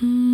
Hmm.